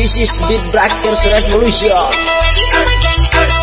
This is Beat Breakers Revolution.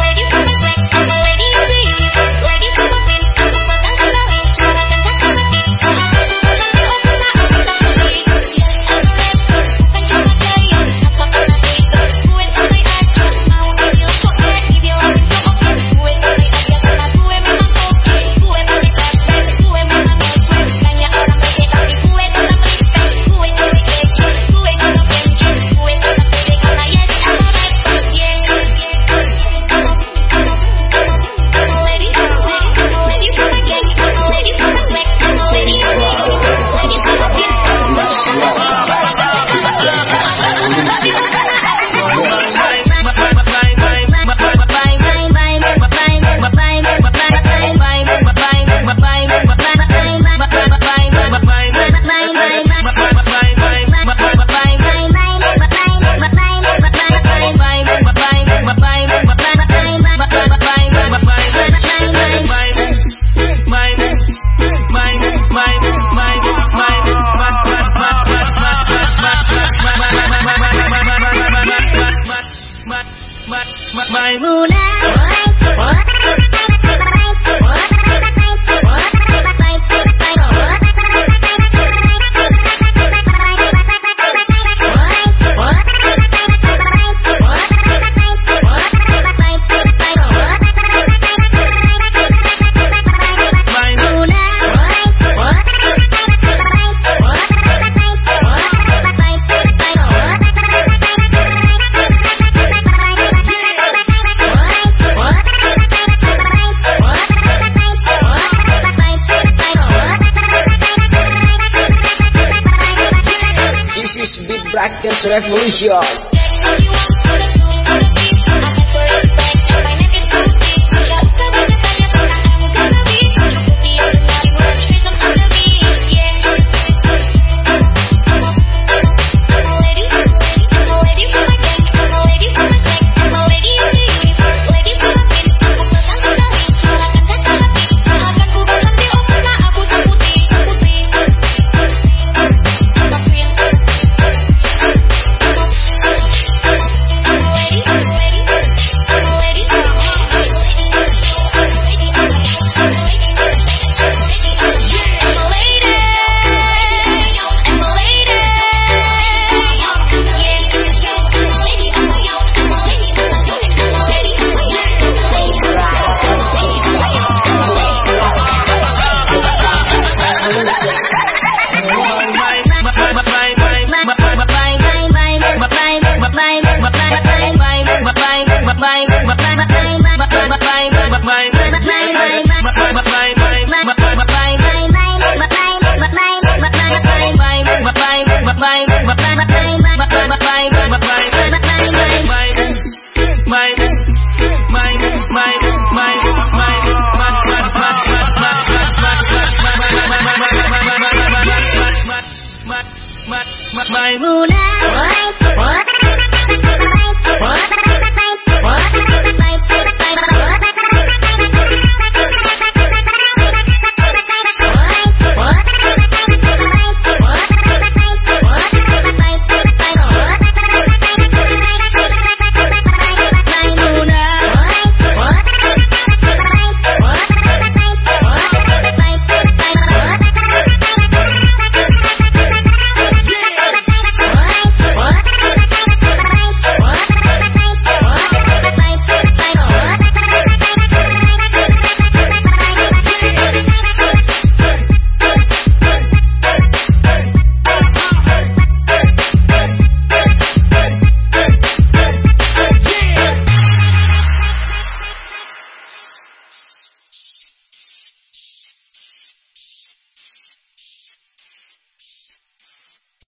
my, my moon. It's revolution. mày muốn em